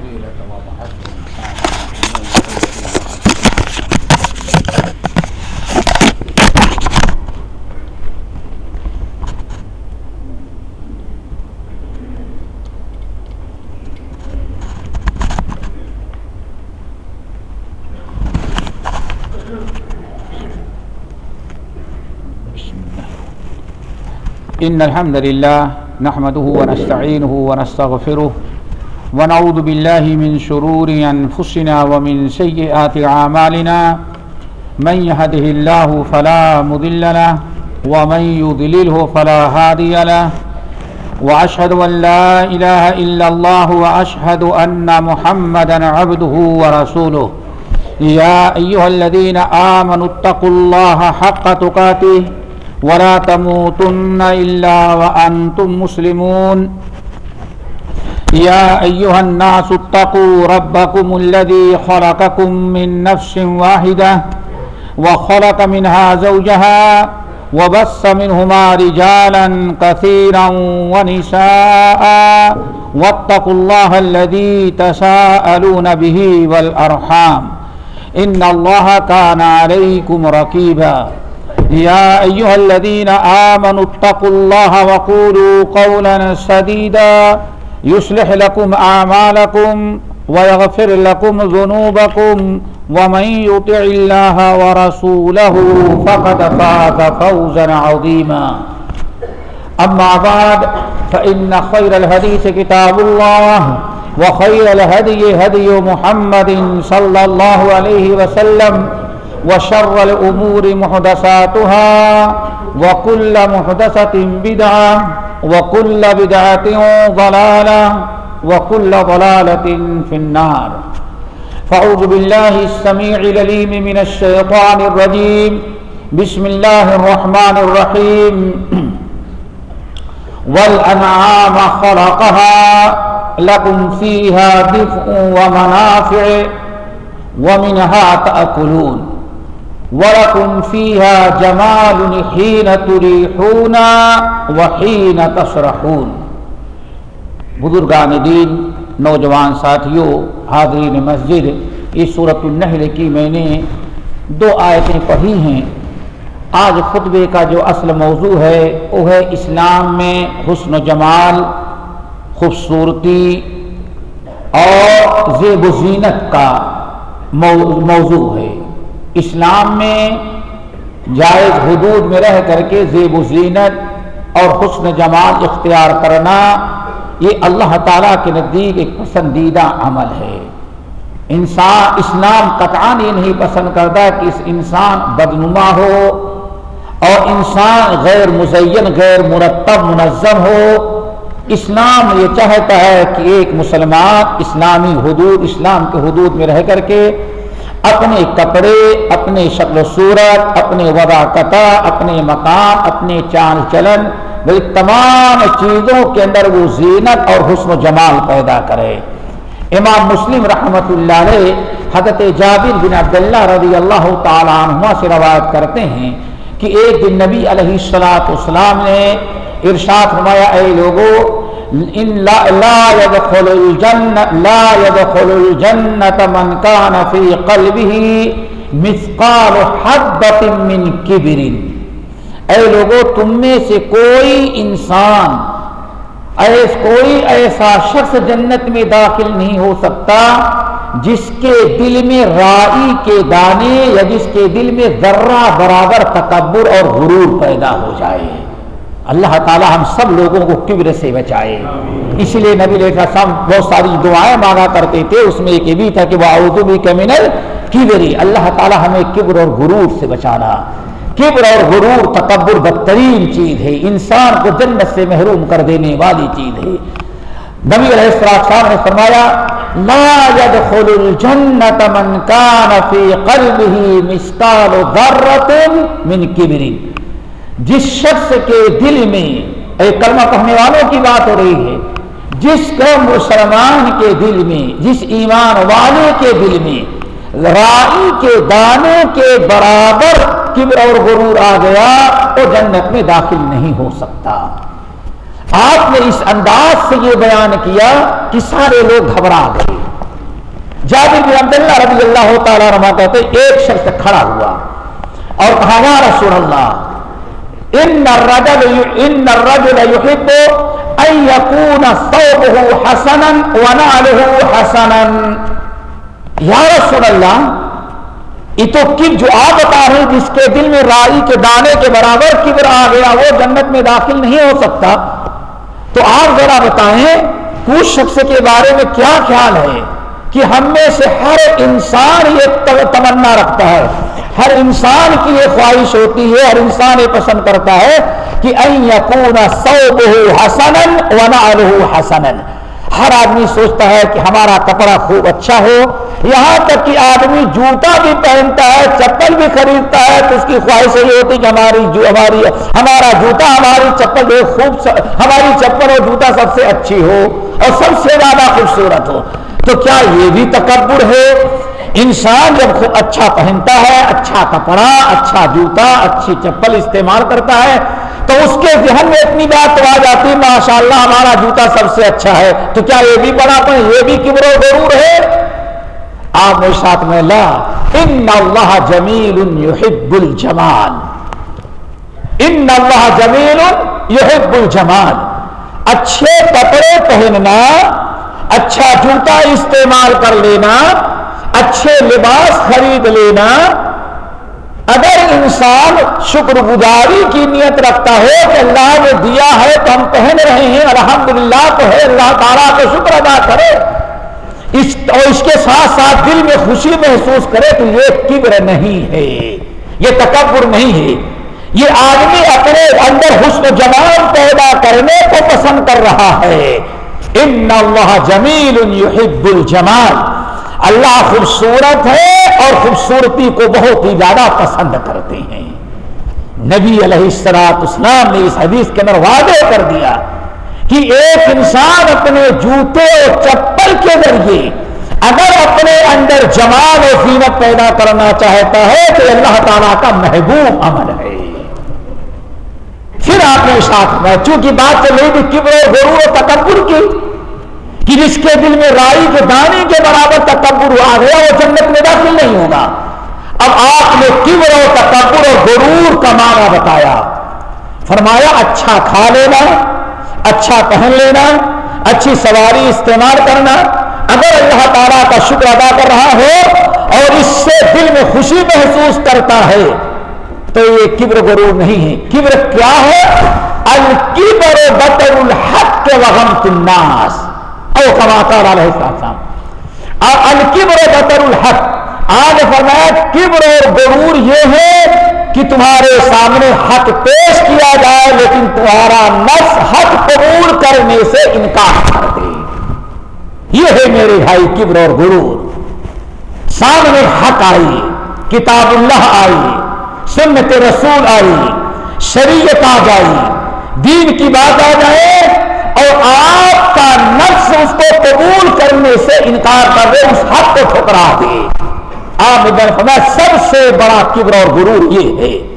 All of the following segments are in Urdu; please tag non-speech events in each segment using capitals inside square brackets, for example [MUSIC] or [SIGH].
الفضيلة وبعثه إن الحمد لله نحمده ونستعينه ونستغفره ونعوذ بالله من شرور أنفسنا ومن سيئات أعمالنا. من يهده الله فلا مضل له، ومن يضلله فلا هادي له. وأشهد أن لا إله إلا الله، وأشهد أن محمدا عبده ورسوله. يا أيها الذين آمنوا اتقوا الله حق تقاته، ولا تموتن إلا وأنتم مسلمون. يا أيها الناس اتقوا ربكم الذي خلقكم من نفس واحدة وخلق منها زوجها وبص منهما رجالا كثيرا ونساء واتقوا الله الذي تساءلون به والأرحام إن الله كان عليكم رقيبا يا أيها الذين آمنوا اتقوا الله وقولوا قولا سديدا يصلح لكم أعمالكم ويغفر لكم ذنوبكم ومن يطع الله ورسوله فقد فاز فوزا عظيما. أما بعد، فإن خير الحديث كتاب الله وخير الهدي هدي محمد صلى الله عليه وسلم وشر الأمور محدثاتها وكل محدثة بدعة وكل بدعة ضلالة وكل ضلالة في النار فأعوذ بالله السميع العليم من الشيطان الرجيم بسم الله الرحمن الرحيم [CLEARS THROAT] والأنعام خلقها لكم فيها دفء ومنافع ومنها تأكلون ولكم فيها جمال حين تريحون وحين تسرحون۔ بزرگان دین، نوجوان ساتھیوں، حاضرین مسجد، اس صورت النحل کی میں نے دو آیتیں پڑھی ہیں۔ آج خطبے کا جو اصل موضوع ہے، وہ ہے اسلام میں حسن و جمال، خوبصورتی اور زیب و زینت کا موضوع ہے۔ اسلام میں جائز حدود میں رہ کر کے زیب و زینت اور حسن جمال اختیار کرنا یہ اللہ تعالیٰ کے نزدیک ایک پسندیدہ عمل ہے۔ انسان اسلام قطعان یہ نہیں پسند کرتا کہ اس انسان بدنما ہو اور انسان غیر مزین، غیر مرتب، منظم ہو۔ اسلام یہ چاہتا ہے کہ ایک مسلمان اسلامی حدود، اسلام کے حدود میں رہ کر کے اپنے کپڑے اپنے شکل و صورت اپنے وضع قطع اپنے مقام اپنے چاند چلن بھائی تمام چیزوں کے اندر وہ زینت اور حسن و جمال پیدا کرے۔ امام مسلم رحمت اللہ علیہ حضرت جابر بن عبداللہ رضی اللہ تعالیٰ عنہ سے روایت کرتے ہیں کہ ایک دن نبی علیہ السلاۃ والسلام نے ارشاد فرمایا، اے لوگو ان لا, يدخل الجنة لا يدخل الجنة من كان في قلبه مثقال حبة من كبر. اے لوگو تم میں سے کوئی انسان ایس کوئی ایسا شخص جنت میں داخل نہیں ہو سکتا جس کے دل میں رائی کے دانے یا جس کے دل میں ذرہ برابر تکبر اور غرور پیدا ہو جائے۔ اللہ تعالی ہم سب لوگوں کو کبر سے بچائے۔ اس لیے نبی علیہ السلام بہت ساری دعائیں مانگا کرتے تھے۔ اس میں ایک یہ بھی تھا کہ وہ اعوذ بک من الکبر اللہ تعالی ہمیں کبر اور غرور سے بچانا۔ کبر اور غرور تکبر بدترین چیز ہے۔ انسان کو جنت سے محروم کر دینے والی چیز ہے۔ نبی علیہ السلام نے فرمایا، لا يدخل الجنت من كان في قلبه مثقال ذرة من كبر۔ جس شخص کے دل میں اے کلمہ پڑھنے والوں کی بات ہو رہی ہے، جس کا مسلمان کے دل میں، جس ایمان والے کے دل میں رائی کے دانے کے برابر کبر اور غرور آ گیا، وہ جنت میں داخل نہیں ہو سکتا۔ آپ نے اس انداز سے یہ بیان کیا کہ سارے لوگ گھبرا گئے۔ جابر بن عبداللہ رضی اللہ تعالیٰ رما کہتے ایک شخص کھڑا ہوا اور کہا، یا رسول اللہ ان الرجل ان الرجل يحب ان يكون ثوبه حسنا ونعله حسنا. یا رسول اللہ یہ تو کب جو آپ بتا رہے جس کے دل میں رائی کے دانے کے برابر کبر آ گیا، وہ جنت میں داخل نہیں ہو سکتا۔ تو آپ ذرا بتائیں، کچھ شخص کے بارے میں کیا خیال ہے؟ کہ ہم میں سے ہر انسان یہ تمنا رکھتا ہے۔ ہر انسان کی یہ خواہش ہوتی ہے، ہر انسان یہ پسند کرتا ہے کہ سو بہو حسن حسن ہر آدمی سوچتا ہے کہ ہمارا کپڑا خوب اچھا ہو، یہاں تک کہ آدمی جوتا بھی پہنتا ہے، چپل بھی خریدتا ہے، تو اس کی خواہش یہ ہوتی کہ ہماری جو ہماری ہمارا جوتا، ہماری چپل جو خوب ہماری چپل اور جوتا سب سے اچھی ہو اور سب سے زیادہ خوبصورت ہو۔ تو کیا یہ بھی تکبر ہے؟ انسان جب خوب اچھا پہنتا ہے اچھا کپڑا اچھا جوتا، اچھی چپل استعمال کرتا ہے، تو اس کے ذہن میں اتنی بات تو آ جاتی ماشاء اللہ ہمارا جوتا سب سے اچھا ہے۔ تو کیا یہ بھی بڑا پن، یہ بھی کبر و ہے؟ آپ میرے ساتھ میں، لا، ان اللہ جمیل یحب الجمال۔ ان اللہ جمیل یحب الجمال۔ اچھے کپڑے پہننا اچھا جوتا استعمال کر لینا اچھے لباس خرید لینا اگر انسان شکر گزاری کی نیت رکھتا ہے کہ اللہ نے دیا ہے تو ہم پہن رہے ہیں، الحمدللہ تو ہے، اللہ تعالیٰ کو شکر ادا کرے۔ اس اور اس کے ساتھ ساتھ دل میں خوشی محسوس کرے تو یہ کبر نہیں ہے، یہ تکبر نہیں ہے۔ یہ آدمی اپنے اندر حسن جمال پیدا کرنے کو پسند کر رہا ہے۔ ان اللہ جمیل یحب الجمال۔ اللہ خوبصورت ہے اور خوبصورتی کو بہت ہی زیادہ پسند کرتے ہیں۔ نبی علیہ السلاط اسلام نے اس حدیث کے اندر واضح کر دیا کہ ایک انسان اپنے جوتے اور چپل کے ذریعے اگر اپنے اندر جمال و زینت پیدا کرنا چاہتا ہے تو اللہ تعالیٰ کا محبوب عمل ہے۔ پھر آپ نے ساتھ میں چونکہ بات چل رہی تھی کبر غرور و تکبر کی کہ جس کے دل میں رائی کے دانے کے برابر تکبر آ گیا وہ جنت میں داخل نہیں ہوگا۔ اب آپ نے کبر و تکبر اور غرور کا معنی بتایا۔ فرمایا اچھا کھا لینا اچھا پہن لینا، اچھی سواری استعمال کرنا۔ اگر اللہ تعالیٰ کا شکر ادا کر رہا ہو اور اس سے دل میں خوشی محسوس کرتا ہے، تو یہ کبر غرور نہیں ہے۔ کبر کیا ہے؟ الکبر بطر الحق وغم الناس۔ او کما کر علیہ السلام اور الکبر بطر الحق. آج فرمایا کبر اور غرور یہ ہے کہ تمہارے سامنے حق پیش کیا جائے، لیکن تمہارا نفس حق قبول کرنے سے انکار کر دے. یہ ہے میرے بھائی کبر اور غرور. سامنے حق آئی، کتاب اللہ آئی، سنت رسول آئی، شریعت آ جائی، دین کی بات آ جائے اور آپ کا نفس اس کو قبول کرنے سے انکار کر دے، اس حق کو ٹھکرا دے۔ آپ نے سب سے بڑا کبر اور غرور یہ ہے۔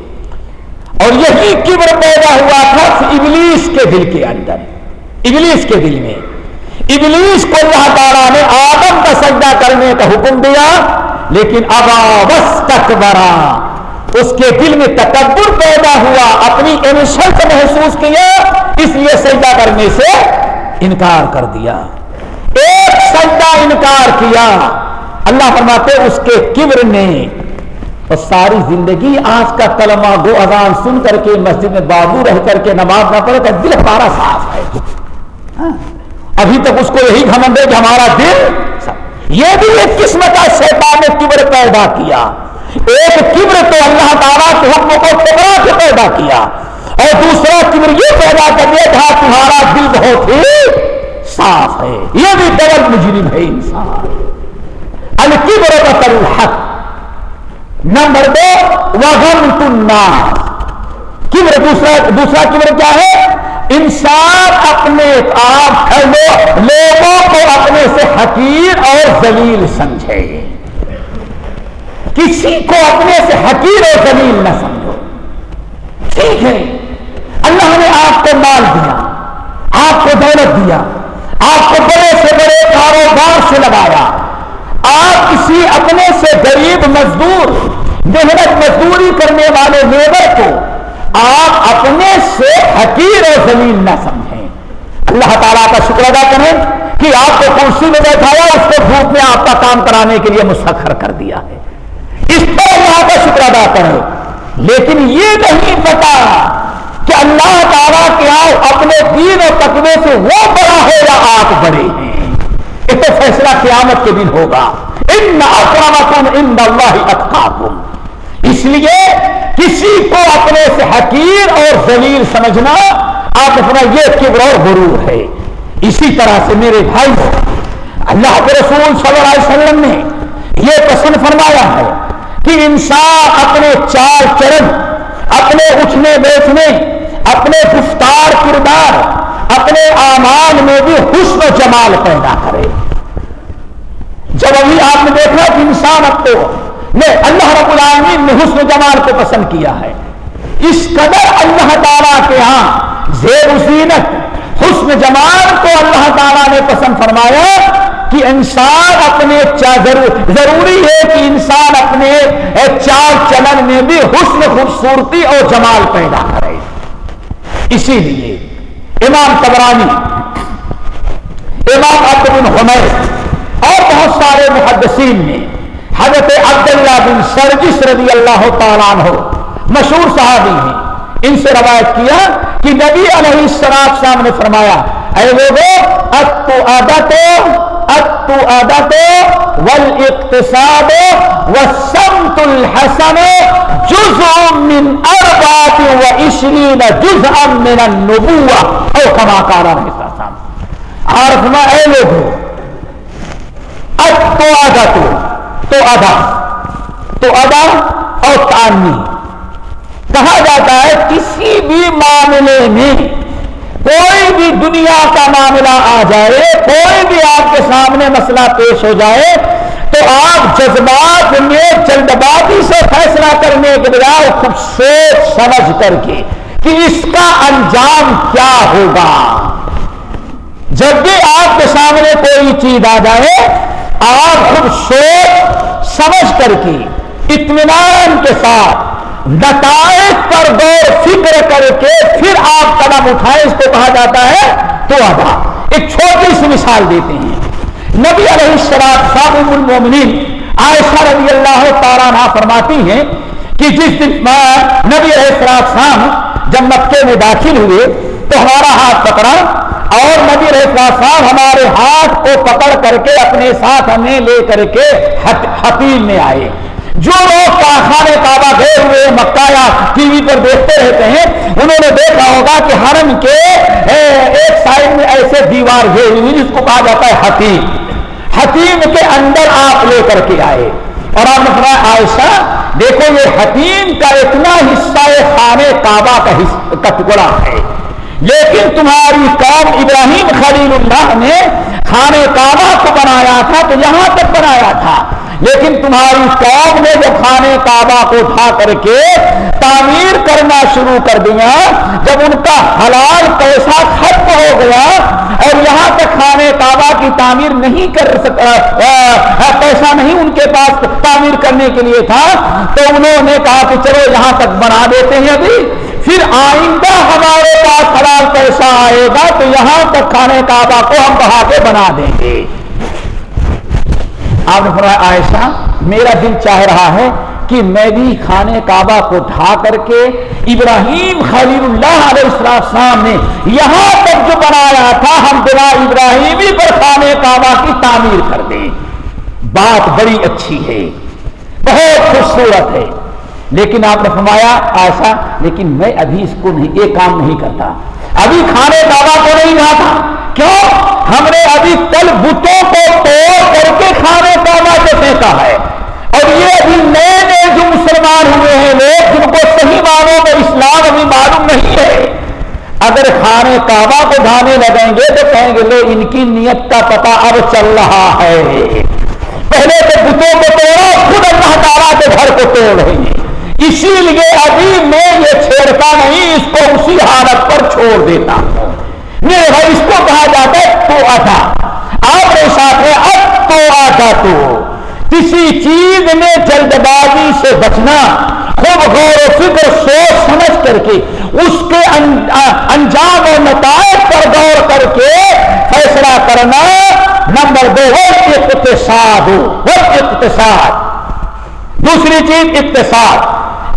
اور یہی کبر پیدا ہوا تھا ابلیس کے دل کے اندر۔ ابلیس کے دل میں۔ ابلیس کو اللہ تعالیٰ نے آدم کا سجدہ کرنے کا حکم دیا، لیکن ابا بس تک اس کے دل میں تکبر پیدا ہوا، اپنی انشرت محسوس کیا، اس لیے سجدہ کرنے سے انکار کر دیا۔ ایک سجدہ انکار کیا۔ اللہ فرماتے، اس کے کبر نے اور ساری زندگی آج کا کلمہ گو اذان سن کر کے مسجد میں بابو رہ کر کے نماز نہ پڑے تو دل ہمارا صاف ہے۔ ہاں؟ ابھی تک اس کو یہی گھمنڈ ہے کہ ہمارا دل یہ بھی ایک قسم کا شیطان نے کبر پیدا کیا۔ ایک کبر تو اللہ تعالیٰ کے حکم کو ٹکرا کے پیدا کیا اور دوسرا کبر یہ پیدا کر دیا تھا تمہارا دل بہت ہی صاف ہے۔ یہ بھی ڈبل مجرم ہے انسان۔ الکبر بطر الحق۔ نمبر دو وغم الناس کبر، دوسرا دوسرا کبر کیا ہے؟ انسان اپنے آپ لوگوں کو اپنے سے حقیر اور ذلیل سمجھے۔ کسی کو اپنے سے حقیر و زمین نہ سمجھو۔ ٹھیک ہے۔ اللہ نے آپ کو مال دیا، آپ کو دولت دیا، آپ کو بڑے سے بڑے کاروبار سے لگایا۔ آپ کسی اپنے سے غریب مزدور، محنت مزدوری کرنے والے لیبر کو آپ اپنے سے حقیر اور زمین نہ سمجھیں۔ اللہ تعالیٰ کا شکر ادا کریں کہ آپ کو کرسی میں بیٹھایا، اس کو دھوپ میں آپ کا کام کرانے کے لیے مسخر کر دیا ہے۔ اس پر اللہ کا شکر ادا کریں۔ لیکن یہ نہیں پتا کہ اللہ تعالیٰ کے آپ اپنے دین اور تقوی سے وہ بڑا ہے یا آپ بڑے ہیں یہ تو فیصلہ قیامت کے دن ہوگا۔ ان ان اللہ اس لیے کسی کو اپنے سے حقیر اور ذلیل سمجھنا آپ اپنا یہ کبر اور غرور ہے۔ اسی طرح سے میرے بھائی، اللہ کے رسول صلی اللہ علیہ وسلم نے یہ پسند فرمایا ہے کہ انسان اپنے چار چرن اپنے اٹھنے بیٹھنے، اپنے گفتار کردار، اپنے آمان میں بھی حسن و جمال پیدا کرے۔ جب ابھی آپ نے دیکھا کہ انسان اب تو نے اللہ رب العالمین نے حسن و جمال کو پسند کیا ہے۔ اس قدر اللہ تعالیٰ کے ہاں زیر زینت، حسن جمال کو اللہ تعالیٰ نے پسند فرمایا۔ کہ انسان اپنے ضروری ہے کہ انسان اپنے چار چلن میں بھی حسن، خوبصورتی اور جمال پیدا کرے۔ اسی لیے امام تبرانی امام عبد بن حمیر اور بہت سارے محدثین نے حضرت عبداللہ بن سرجس رضی اللہ تعالیٰ عنہ مشہور صحابی ہیں، ان سے روایت کیا کہ نبی علیہ السلام نے فرمایا، اے لوگو اتو عادت اتو عادت والاقتصاد والسمت الحسن جزء من اربعات وعشرین جزءا من النبوة او کما کارا رہے صاحب عارف ما اے لوگو اتو عادت تو ادا تو ادا اور تانی کہا جاتا ہے کسی بھی معاملے میں کوئی بھی دنیا کا معاملہ آ جائے، کوئی بھی آپ کے سامنے مسئلہ پیش ہو جائے، تو آپ جذبات میں جلد بازی سے فیصلہ کرنے کے بجائے خوب سوچ سمجھ کر کے کہ اس کا انجام کیا ہوگا۔ جب بھی آپ کے سامنے کوئی چیز آ جائے، آپ خوب سوچ سمجھ کر کے اطمینان کے ساتھ نتائج پر غور فکر کر کے پھر آپ قدم اٹھائے اس کو کہا جاتا ہے تو ادا ایک چھوٹی سی مثال دیتے ہیں۔ نبی علیہ السلام صاحب المومنین عائشہ رضی اللہ تعالیٰ فرماتی ہیں کہ جس دن نبی علیہ السلام جب مکے میں داخل ہوئے تو ہمارا ہاتھ پکڑا اور نبی علیہ السلام ہمارے ہاتھ کو پکڑ کر کے اپنے ساتھ ہمیں لے کر کے حتیم میں آئے۔ جو لوگ کارخانے کعبہ گئے ہوئے مکہ یا ٹی وی پر دیکھتے رہتے ہیں، انہوں نے دیکھا ہوگا کہ حرم کے ایک سائڈ میں ایسے دیوار گئے ہوئی جس کو کہا جاتا ہے حتیم۔ حتیم کے اندر آپ لے کر کے آئے۔ اور آپ نے فرمایا، عائشہ، دیکھو یہ حتیم کا اتنا حصہ خانے کعبہ کا ٹکڑا ہے۔ لیکن تمہاری قوم ابراہیم خلیل اللہ نے خانے کعبہ کو بنایا تھا، تو یہاں تک بنایا تھا۔ لیکن تمہاری قوم نے جب خانے کعبہ کو اٹھا کر کے تعمیر کرنا شروع کر دیا، جب ان کا حلال پیسہ ختم ہو گیا اور یہاں تک خانے کعبہ کی تعمیر نہیں کر سکا پیسہ نہیں ان کے پاس تعمیر کرنے کے لیے تھا، تو انہوں نے کہا کہ چلو یہاں تک بنا دیتے ہیں ابھی۔ پھر آئندہ ہمارے پاس حلال پیسہ آئے گا، تو یہاں تک خانے کعبہ کو ہم بہا کے بنا دیں گے۔ آپ نے فرمایا، عائشہ، میرا دل چاہ رہا ہے کہ میں بھی خانے کعبہ کو ڈھا کر کے ابراہیم خلیل اللہ علیہ السلام نے یہاں تک جو بنایا تھا، ہم بنا ابراہیمی پر خانے کعبہ کی تعمیر کر دیں۔ بات بڑی اچھی ہے، بہت خوبصورت ہے۔ لیکن آپ نے فرمایا ایسا لیکن میں ابھی اس کو نہیں یہ کام نہیں کرتا۔ ابھی کھانے کعبہ کو نہیں رہا تھا۔ کیوں؟ ہم نے ابھی کل بتوں کو توڑ کر کے کھانے کعبہ کو پھینکا ہے اور یہ ابھی نئے نئے جو مسلمان ہوئے ہیں لوگ جن کو صحیح معنوں میں اسلام ابھی معلوم نہیں ہے اگر کھانے کعبہ لگیں گے تو کہیں گے، لو ان کی نیت کا پتہ اب چل رہا ہے۔ پہلے تو بتوں کو توڑو، خود اللہ تعالیٰ کے گھر کو توڑ رہے ہیں اسی لیے ابھی میں یہ چھیڑتا نہیں، اس کو اسی حالت پر چھوڑ دیتا ہوں۔ میرے بھائی، اس کو کہا جاتا ہے تو آتا۔ آپ نے ساتھ ہے اب تو آتا تو۔ کسی چیز میں جلد بازی سے بچنا خوب غور و فکر سوچ سمجھ کر کے، اس کے انجام و نتائج پر غور کر کے فیصلہ کرنا نمبر دو اقتصاد ہو اقتصاد۔ دوسری چیز، اقتصاد۔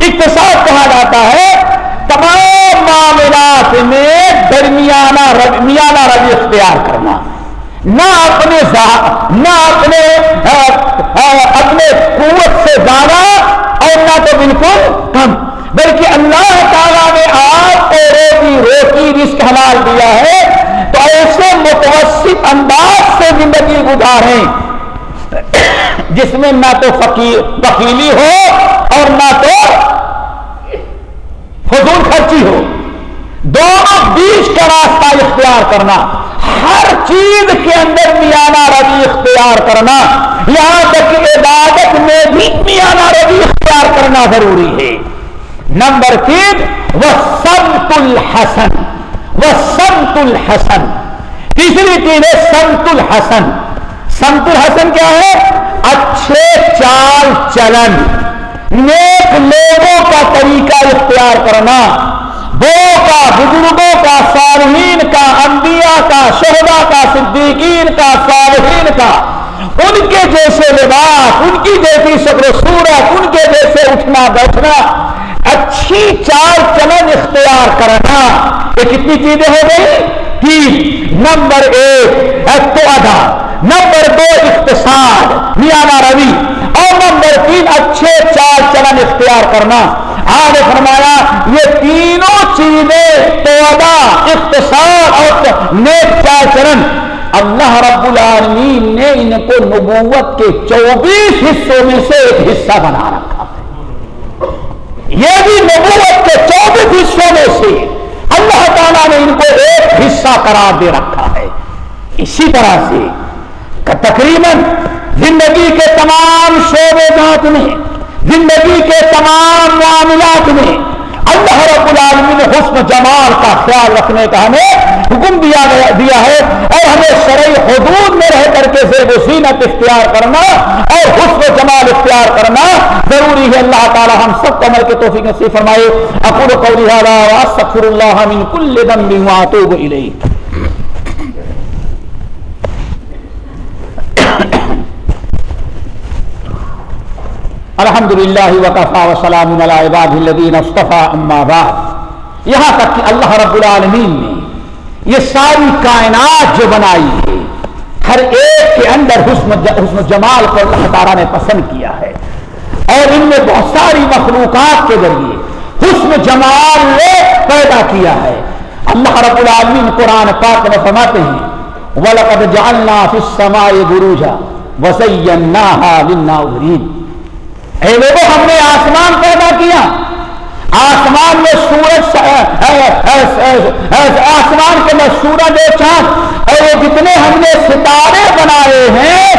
اقتصاد کہا جاتا ہے، تمام معاملات میں درمیانہ میانہ روی اختیار کرنا۔ نہ اپنے نہ اپنے اپنے قوت سے زیادہ اور نہ تو بالکل کم۔ بلکہ اللہ تعالیٰ نے آپ کو روٹی روٹی رسک حلال دیا ہے، تو ایسے متوسط انداز سے زندگی گزاریں، جس میں نہ تو وکیلی ہو اور نہ تو فضول خرچی ہو۔ دونوں بیچ کا راستہ اختیار کرنا۔ ہر چیز کے اندر میانہ روی اختیار کرنا، یہاں تک کہ عبادت میں بھی میانہ روی اختیار کرنا ضروری ہے۔ نمبر تین وہ سنت الحسن وہ سنت الحسن۔ تیسری چیز ہے سنت الحسن۔ سنت الحسن کیا ہے؟ اچھے چال چلن، نیک لوگوں کا طریقہ اختیار کرنا۔ کا بزرگوں کا صالحین کا انبیاء کا شہدا کا صدیقین کا صالحین کا، ان کے جیسے لباس، ان کی جیسی شکر صورت، ان کے جیسے اٹھنا بیٹھنا، اچھی چال چلن اختیار کرنا، یہ کتنی چیزیں ہو گئی؟ تین۔ نمبر ایک تو ادا۔ نمبر دو، اقتصاد، میانہ روی۔ اور نمبر تین، اچھے چال چلن اختیار کرنا۔ آج فرمایا، یہ تینوں چیزیں توبہ اقتصاد اور نیک چرن اللہ رب العالمین نے ان کو نبوت کے چوبیس حصوں میں سے ایک حصہ بنا رکھا یہ بھی نبوت کے چوبیس حصوں میں سے اللہ تعالیٰ نے ان کو ایک حصہ قرار دے رکھا ہے۔ اسی طرح سے تقریباً زندگی کے تمام شعبے جات میں زندگی کے تمام معاملات میں اللہ رب العالمین نے حسن جمال کا خیال رکھنے کا ہمیں حکم دیا گیا دیا ہے اور ہمیں شرعی حدود میں رہ کر کے زیب و زینت اختیار کرنا اور حسن جمال اختیار کرنا ضروری ہے۔ اللہ تعالی ہم سب کو عمل کے توفیق نصیب فرمائے۔ اقول قولی هذا واستغفر الله من كل ذنب واتوب الیہ۔ الحمد للہ وقفا وسلام الدین اصطفیٰ اما بعد۔ یہاں تک کہ اللہ رب العالمین نے یہ ساری کائنات جو بنائی ہے، ہر ایک کے اندر حسن حسن جمال کو اللہ تعالیٰ نے پسند کیا ہے۔ اور ان میں بہت ساری مخلوقات کے ذریعے حسن جمال نے پیدا کیا ہے۔ اللہ رب العالمین قرآن پاک میں فرماتے ہیں، وَلَقَدْ جَعَلْنَا فِي السَّمَاءِ بُرُوجًا وَزَيَّنَّاهَا لِلنَّاظِرِينَ۔ اے لوگوں ہم نے آسمان پیدا کیا۔ آسمان میں سورج آسمان کے میں سورج چاند۔ اور وہ جتنے ہم نے ستارے بنائے ہیں،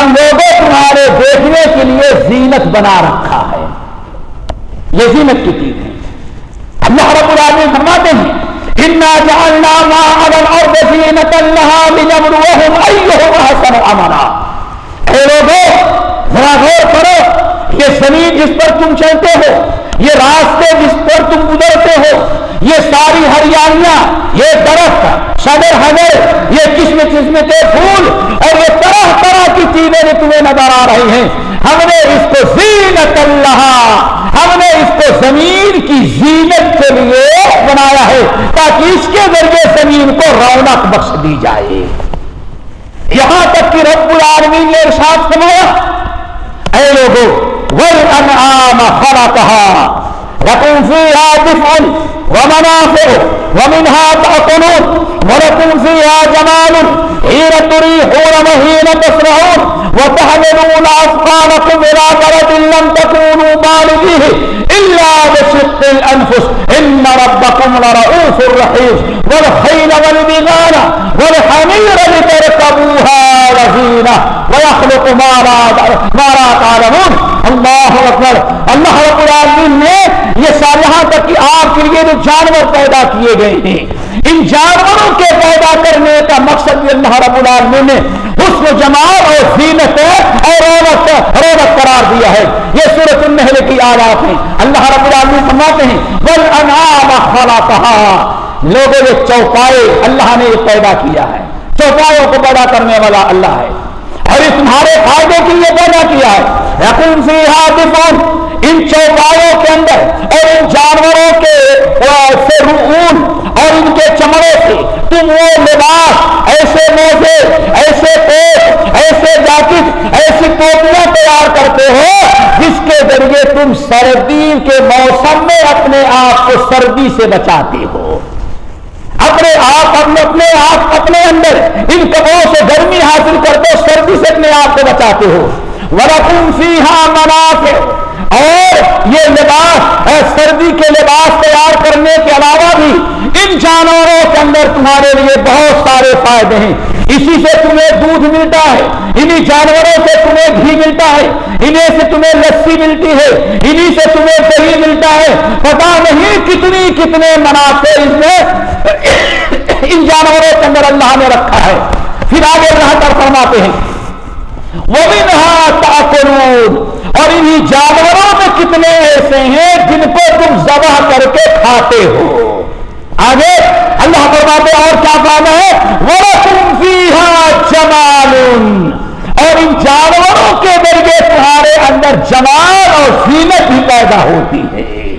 ہم لوگوں تمہارے دیکھنے کے لیے زینت بنا رکھا ہے۔ یہ زینت کی چیز ہے۔ اللہ رب العالمین فرماتے ہیں، انا جعلنا ما على الارض زینت لها لنبلوهم ايهم احسن عملا۔ اے لوگوں، ذرا غور کرو۔ یہ زمین جس پر تم چلتے ہو، یہ راستے جس پر تم گزرتے ہو، یہ ساری ہریالیاں، یہ درخت، صدر حضر یہ قسم قسم کے پھول اور یہ طرح طرح کی چیزیں جو تمہیں نظر آ رہی ہیں۔ ہم نے اس کو زینت اللہ، ہم نے اس کو زمین کی زینت کے لیے بنایا ہے تاکہ اس کے ذریعے زمین کو رونق بخش دی جائے۔ یہاں تک کہ رب العالمین نے ارشاد فرمایا، اے لوگوں والأنعام خلقها. لكم فيها دفع ومنافع ومنها تأكلون. ولكم فيها جمال حين تريحون وحين تسرعون وتحملون أثقالكم إلى بلد لم تكونوا بالغيه إلا بشق الأنفس. إن ربكم لرؤوف رحيم. والخيل والبغال والحمير لتركبوها. وزينة ويخلق ما لا تعلمون. اللہ اکبر. اللہ رب العالمین نے یہ سال یہاں تک کہ آپ کے لیے جو جانور پیدا کیے گئے ہیں، ان جانوروں کے پیدا کرنے کا مقصد بھی اللہ رب العالمین نے حسن جمال اور زینت اور رونق قرار دیا ہے۔ یہ سورت النحل کی آیات ہیں۔ اللہ رب العالمین فرماتے ہیں بل انعام خلقها۔ لوگوں یہ چوپائے، اللہ نے یہ پیدا کیا ہے۔ چوپایوں کو پیدا کرنے والا اللہ ہے۔ اور یہ تمہارے فائدے کے لیے پیدا کیا ہے۔ یقین سے ان چوپایوں کے اندر اور ان جانوروں کے سے رعون اور ان کے چمڑے سے تم وہ لباس، ایسے موزے، ایسے پیٹ ایسے جاکٹ، ایسی ٹوپیاں تیار کرتے ہو جس کے ذریعے تم سردی کے موسم میں اپنے آپ کو سردی سے بچاتے ہو۔ آپ اپنے اپنے آپ اپنے اندر ان کپڑوں سے گرمی حاصل کرتے سردی سے اپنے آپ کو بچاتے ہو۔ ورقم سیاح منافع۔ اور یہ لباس سردی کے لباس تیار کرنے کے علاوہ بھی ان جانوروں کے اندر تمہارے لیے بہت سارے فائدے ہیں۔ اسی سے تمہیں دودھ ملتا ہے، انہی جانوروں سے تمہیں گھی ملتا ہے، انہیں سے تمہیں لسی ملتی ہے، انہی سے تمہیں دہی ملتا ہے۔ پتا نہیں کتنی کتنے منافع ان میں ان جانوروں کے اندر اللہ نے رکھا ہے۔ پھر آگے رہ کر فرماتے ہیں وہ بھی نہ اور انہی جانوروں میں کتنے ایسے ہیں جن کو تم ذبح کر کے کھاتے ہو۔ آگے اللہ فرماتے اور کیا کہنا ہے؟ وہ تم جمال۔ اور ان جانوروں کے ذریعے تمہارے اندر جمال اور زینت بھی پیدا ہوتی ہے۔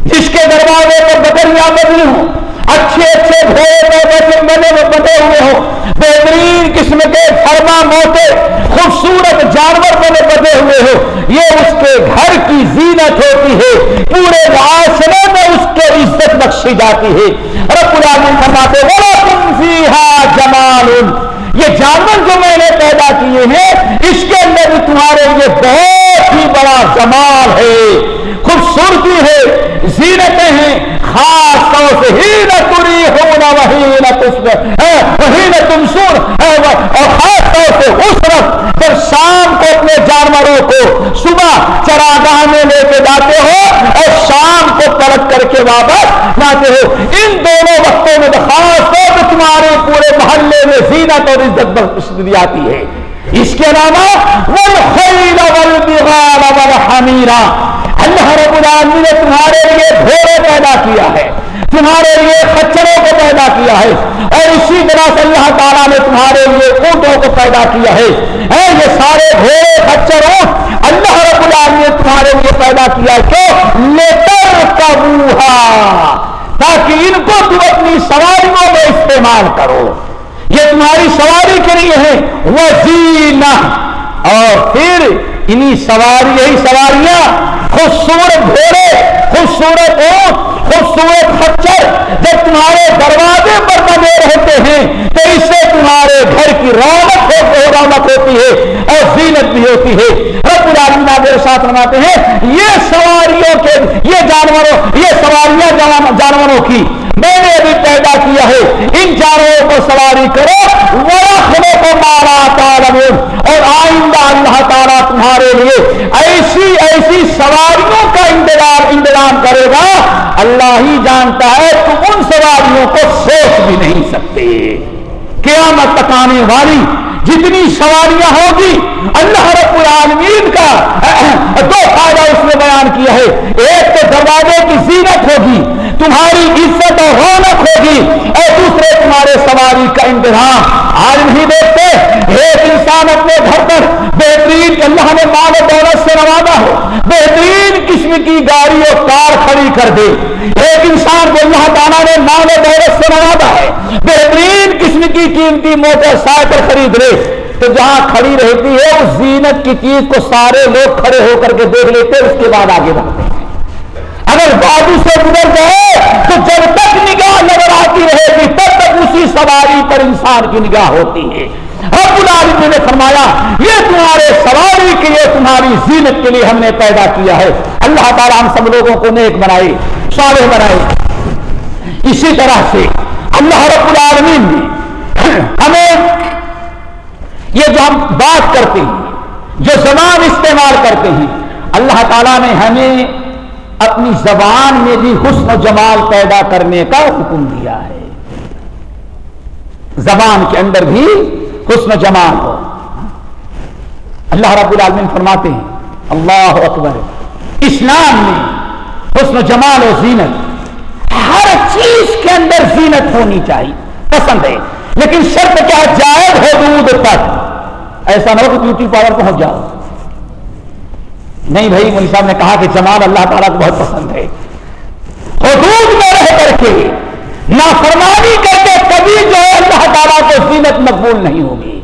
جس کے دروازے پر بکریاں بدلی ہوں اچھے اچھے گھوڑے بنے بنے ہوئے ہوں۔ بہترین قسم کے فرما موتے، خوبصورت جانور بنے بدے ہوئے ہو یہ اس کے گھر کی زینت ہوتی ہے۔ پورے معاشرے میں اس کے عزت بخشی جاتی ہے۔ رب العالمین فرماتے بڑا تم فیہا جمال۔ یہ جانور جو میں نے پیدا کیے ہیں، اس کے اندر تمہارے لیے بہت بہت ہی بڑا جمال ہے، خوبصورتی ہے، زینتیں ہیں، خاص طور سے ہی نہ تری ہونا وہی نہ وہی نہ تم سن اور خاص طور سے اس وقت جب شام کو اپنے جانوروں کو صبح چراگاہ میں لے کے جاتے ہو، اور شام کو پلٹ کر کے واپس لاتے ہو۔ ان دونوں وقتوں میں تو خاص طور پہ تمہارے پورے محلے میں زینت اور عزت بخش دی جاتی ہے۔ اس کے علاوہ والخیل والبغال والحمیرہ اللہ رب العالمین نے تمہارے لیے گھوڑے پیدا کیا ہے تمہارے لیے خچروں کو پیدا کیا ہے، اور اسی طرح سے اللہ تعالیٰ نے تمہارے لیے اونٹوں کو پیدا کیا ہے۔ اے یہ سارے گھوڑے خچر اونٹ اللہ رب العالمین نے تمہارے لیے پیدا کیا ہے کیوں لیتر کا تاکہ ان کو تم اپنی سواریوں میں استعمال کرو۔ یہ تمہاری سواری کے لیے ہے وہ اور پھر انہی سواری یہی سواریاں خوبصورت گھوڑے، خوبصورت اونٹ، خوبصورت خچر جب تمہارے دروازے پر بنے رہتے ہیں، تو اس سے تمہارے گھر کی رونق رونق ہوتی ہے اور زینت بھی ہوتی ہے۔ رب العالمین آگے ساتھ بناتے ہیں، یہ سواریوں کے یہ جانوروں یہ سواریاں جانوروں کی میں نے ابھی پیدا کیا ہے۔ ان جانوروں کو سواری کرو۔ ورخلے کو مارا تعلمون۔ اور آئندہ اللہ تعالیٰ تمہارے لیے ایسی ایسی سواریوں کا انتظام انتظام کرے گا۔ اللہ ہی جانتا ہے تم ان سواریوں کو سوچ بھی نہیں سکتے۔ قیامت تک آنے والی جتنی سواریاں ہوگی، اللہ رب العالمین کا دو فائدہ اس نے بیان کیا ہے۔ ایک تو دروازے کی زینت ہوگی۔ تمہاری عزت اور رونق ہوگی۔ اور دوسرے تمہارے سواری کا انتظام آج نہیں دیکھتے۔ ایک انسان اپنے گھر پر بہترین اللہ نے مال و دولت سے نوازا ہو، بہترین قسم کی گاڑی اور کار کھڑی کر دے۔ ایک انسان کو اللہ تعالیٰ نے مال و دولت سے نوازا ہے، بہترین قسم کی قیمتی موٹر سائیکل خرید لے۔ تو جہاں کھڑی رہتی ہے، اس زینت کی چیز کو سارے لوگ کھڑے ہو کر کے دیکھ لیتے اس کے بعد آگے بڑھتے ہیں۔ اگر بازو سے گزر گئے تو جب تک نگاہ نظر آتی رہے گی، تب تک اسی سواری پر انسان کی نگاہ ہوتی ہے۔ رب العالمین نے فرمایا، یہ تمہارے سواری کے لیے، تمہاری زینت کے لیے ہم نے پیدا کیا ہے۔ اللہ تعالیٰ ہم سب لوگوں کو نیک بنائے، صالح بنائے۔ اسی طرح سے اللہ رب العالمین نے ہمیں یہ جو ہم بات کرتے ہیں، جو زبان استعمال کرتے ہیں، اللہ تعالیٰ نے ہمیں اپنی زبان میں بھی حسن و جمال پیدا کرنے کا حکم دیا ہے۔ زبان کے اندر بھی حسن و جمال ہو۔ اللہ رب العالمین فرماتے ہیں، اللہ اکبر۔ اسلام میں حسن و جمال و زینت، ہر چیز کے اندر زینت ہونی چاہیے۔ پسند ہے، لیکن شرط کیا جائز ہو دودھ تک ایسا نہ ہو کہ بیوٹی پارلر پہنچ جاؤ۔ نہیں بھائی مول صاحب نے کہا کہ جمال اللہ تعالیٰ کو بہت پسند ہے۔ حدود میں رہ کر کے نافرمانی کر کے کبھی جو ہے اللہ تعالیٰ کو زینت مقبول نہیں ہوگی۔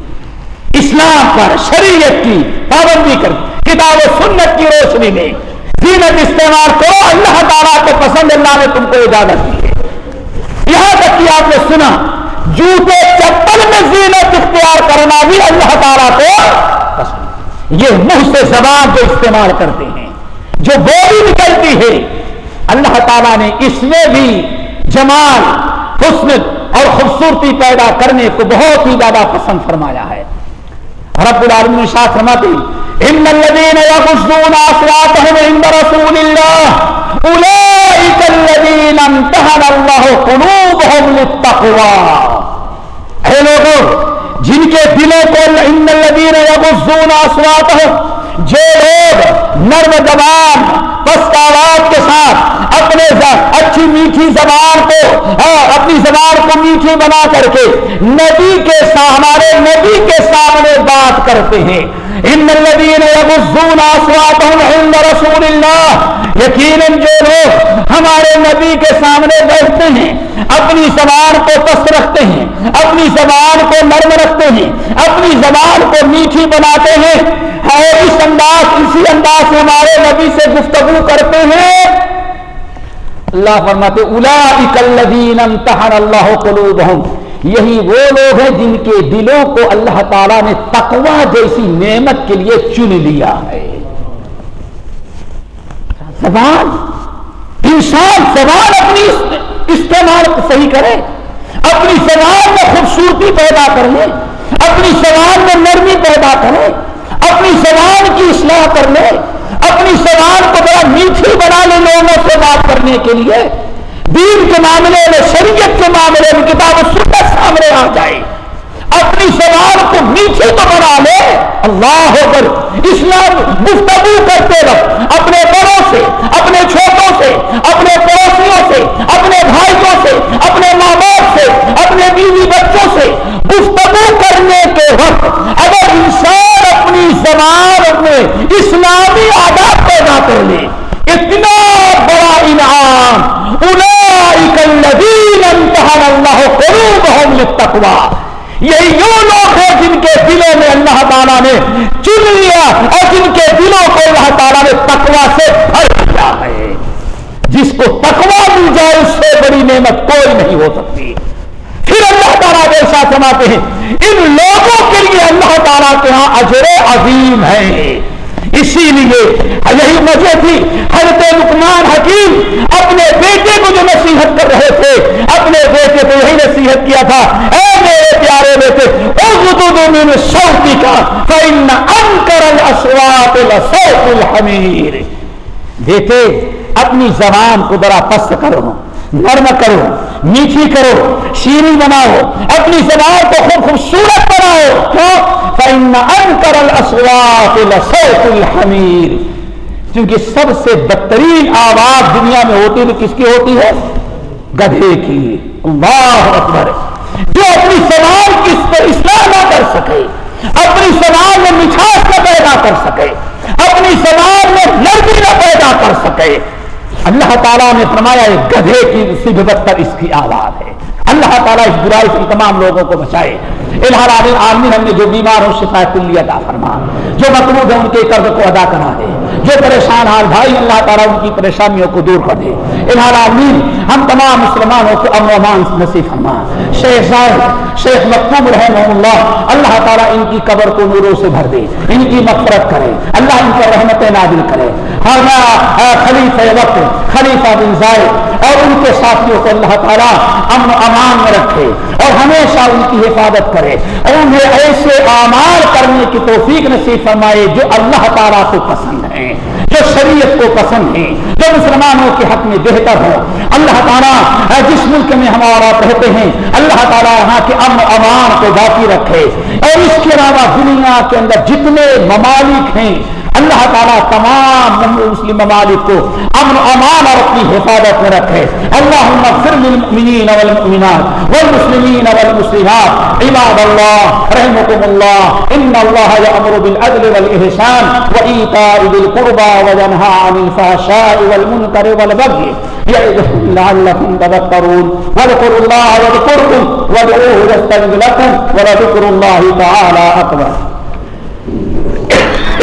اسلام پر، شریعت کی پابندی کر، کتاب و سنت کی روشنی میں زینت استعمال کرو، اللہ تعالیٰ کو پسند، اللہ نے تم کو اجازت دی ہے۔ یہاں تک کہ آپ نے سنا جوتے چپل میں زینت اختیار کرنا بھی اللہ تعالیٰ کو پسند۔ یہ منہ سے زبان جو استعمال کرتے ہیں۔ جو بولی نکلتی ہے، اللہ تعالیٰ نے اس میں بھی جمال، حسن اور خوبصورتی پیدا کرنے کو بہت ہی زیادہ پسند فرمایا ہے۔ رب العالمین شاہ فرماتے ان الذين يغضون اصواتهم عند رسول الله اولئك الذين امتحن الله قلوبهم للتقوى اے لوگوں جن کے دلوں کو ان الذين اصواتهم جو لوگ نرم زبان، پست آواز کے ساتھ اپنے اچھی میٹھی زبان کو ہاں، اپنی زبان کو میٹھی بنا کر کے نبی کے ہمارے نبی کے سامنے بات کرتے ہیں۔ ان الذين يغضون اصواتهم عند رسول الله. یقینا جو لوگ ہمارے نبی کے سامنے بیٹھتے ہیں، اپنی زبان کو پست رکھتے ہیں، اپنی زبان کو نرم رکھتے ہیں، اپنی زبان کو میٹھی بناتے ہیں، اور اس انداز، اسی انداز سے ہمارے نبی سے گفتگو کرتے ہیں۔ اللہ فرماتے اولئک الذین امتحن اللہ قلوبهم یہی وہ لوگ ہیں جن کے دلوں کو اللہ تعالیٰ نے تقوا جیسی نعمت کے لیے چن لیا ہے۔ زبان، انسان زبان اپنی استعمال صحیح کرے، اپنی زبان میں خوبصورتی پیدا کر لے اپنی زبان میں نرمی پیدا کرے، اپنی زبان کی اصلاح کر لے، اپنی زبان کو بڑا میٹھی بنا لے لوگوں سے بات کرنے کے لیے۔ دین کے معاملے میں، شریعت کے معاملے میں، کتاب سنت سامنے آ جائے۔ اپنی زبان کو میٹھی تو بنا لے۔ اللہ ہو کر اسلام گفتگو کرتے وقت، اپنے بڑوں سے، اپنے چھوٹوں سے، اپنے پڑوسیوں سے، اپنے بھائیوں سے، اپنے ماں باپ سے، اپنے بیوی بچوں سے گفتگو کرنے کے وقت اگر انسان اپنی زبان میں اسلامی آداب پیدا کر لے، اتنا بڑا انعام الذین امتحن اللہ قلوبهم یہی وہ لوگ ہیں جن کے دلوں میں اللہ تعالیٰ نے چن لیا اور جن کے دلوں کو اللہ تعالیٰ نے تقوا سے بھر دیا ہے۔ جس کو تقوا مل جائے اس سے بڑی نعمت کوئی نہیں ہو سکتی۔ پھر اللہ تعالیٰ جیسا سماتے ہیں، ان لوگوں کے لیے اللہ تعالیٰ کے ہاں اجر عظیم ہے۔ اسی لیے یہی وجہ تھی حضرت لکمان حکیم اپنے بیٹے کو جو نصیحت کر رہے تھے، اپنے بیٹے کو یہی نصیحت کیا تھا، اے میرے پیارے بیٹے من شوقی کا فإن انکر لصوت الحمیر بیٹے، اپنی زبان کو ذرا پست کرو، نرم کرو، میٹھی کرو، شیریں بناؤ، اپنی زبان کو خوب خوبصورت بناؤ۔ کیوں؟ الحمیر کیونکہ سب سے بدترین آواز دنیا میں ہوتی ہے کس کی ہوتی ہے؟ گدھے کی۔ اللہ اکبر۔ جو اپنی سوال کی اصلاح نہ کر سکے، اپنی سوال میں مٹھاس نہ پیدا کر سکے، اپنی سوال میں نرمی نہ پیدا کر سکے۔ اللہ تعالیٰ نے فرمایا گدھے کی بدتر اس کی آواز ہے۔ اللہ تعالیٰ اس برائی سے تمام لوگوں کو بچائے۔ عالمین ہم نے جو بیمار ہو شفا کلی ادا فرما جو مقروض ہے ان کے قرض کو ادا کرا دے۔ جو پریشان حال بھائی اللہ تعالیٰ ان کی پریشانیوں کو دور کر دے۔ عالمین ہم تمام مسلمانوں کو امن امان نصیب فرما۔ شیخ صاحب شیخ مکتوب رحمہ اللہ اللہ تعالیٰ ان کی قبر کو نوروں سے بھر دے، ان کی مغفرت کرے۔ اللہ ان پر رحمت نادل کرے۔ خلیفہ وقت، خلیفہ بن زائد اور ان کے ساتھیوں کو اللہ تعالیٰ امن امان میں رکھے اور ہمیشہ ان کی حفاظت کرے اور انہیں ایسے اعمال کرنے کی توفیق نصیب فرمائے جو اللہ تعالیٰ کو پسند ہیں، جو شریعت کو پسند ہیں، جو مسلمانوں کے حق میں بہتر ہو اللہ تعالیٰ جس ملک میں ہمارا رہتے ہیں، اللہ تعالیٰ یہاں کے امن امان کو باقی رکھے اور اس کے علاوہ دنیا کے اندر جتنے ممالک ہیں اللہ تعالیٰ تمام مسلم ممالک کو امن امان اور اپنی حفاظت میں رکھے۔ اللہ للمؤمنین والمؤمنات والمسلمین والمسلمات۔ عباد اللہ رحمكم اللہ۔ ان اللہ یامر بالعدل والاحسان وایتاء ذی القربى وینھا عن الفحشاء والمنکر والبغي يعظكم لعلكم تذكرون واذكروا الله يذكركم وادعوه يستجب لكم ولذكر الله تعالى اكبر